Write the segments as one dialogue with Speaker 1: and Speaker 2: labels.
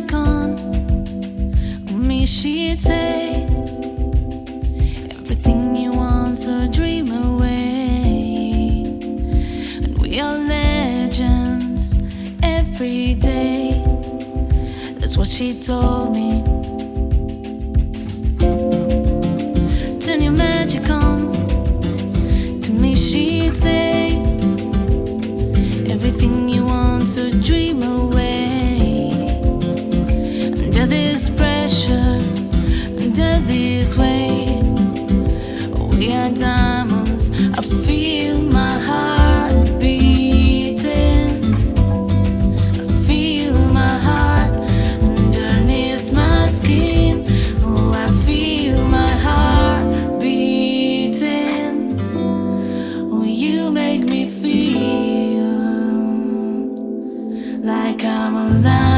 Speaker 1: magic-on Me, she'd say, Everything you want's so a dream away. And we are legends every day. That's what she told me. Turn your magic on. Diamonds. I feel my heart beating. I feel my heart underneath my skin. Oh, I feel my heart beating. Oh, you make me feel like I'm alive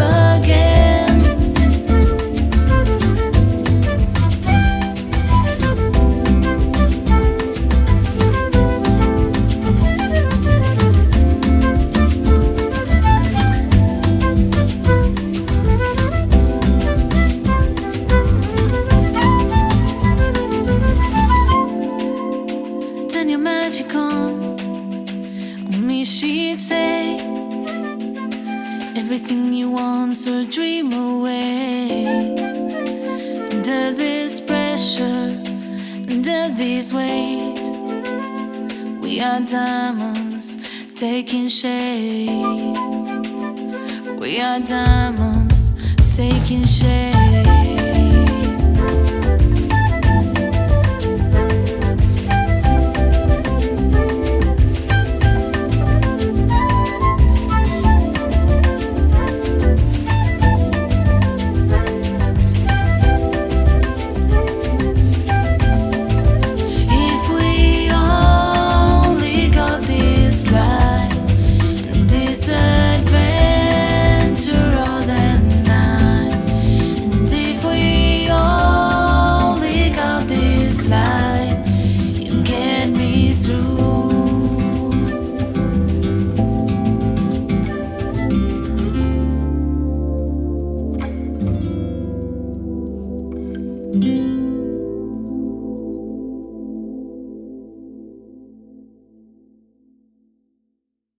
Speaker 1: everything you want, so dream away. Under this pressure, under these weight, we are diamonds taking shape. We are diamonds taking shape. Música